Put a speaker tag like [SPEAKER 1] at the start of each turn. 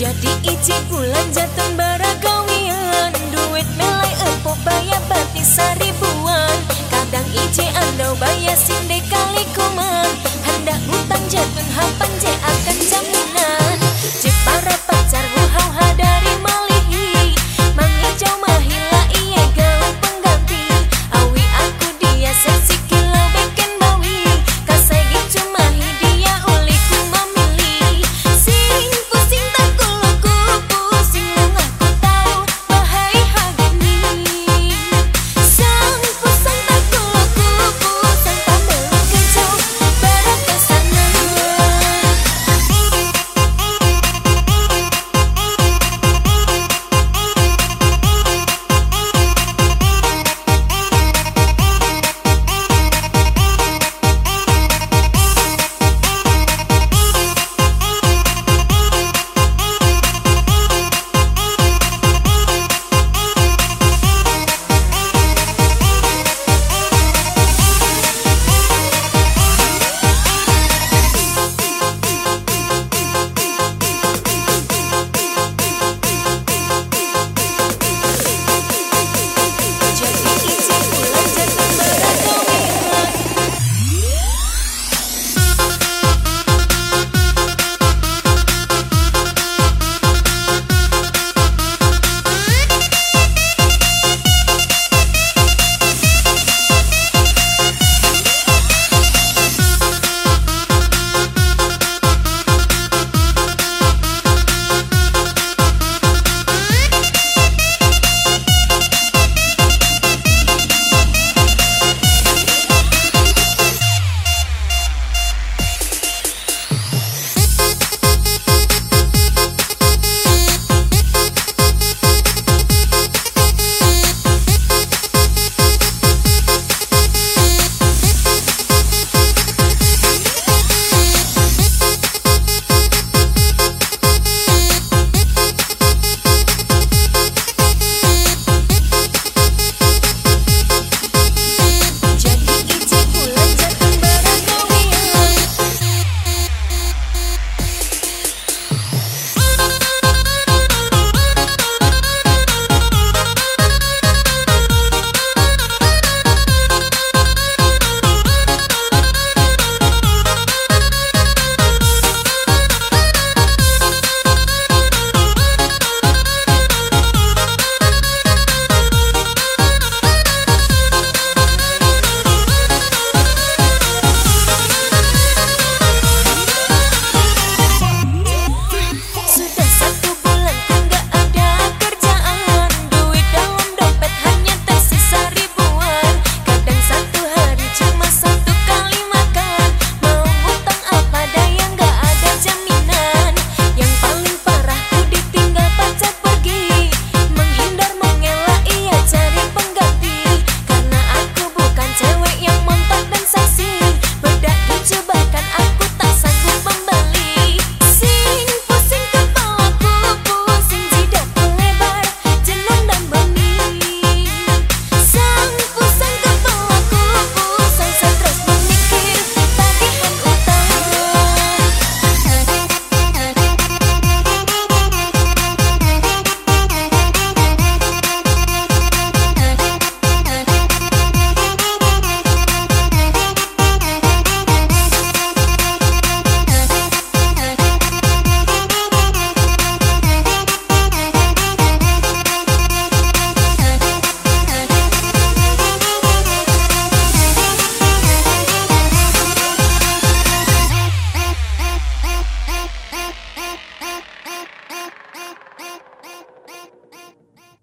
[SPEAKER 1] Jadi icip bulan jateng baraga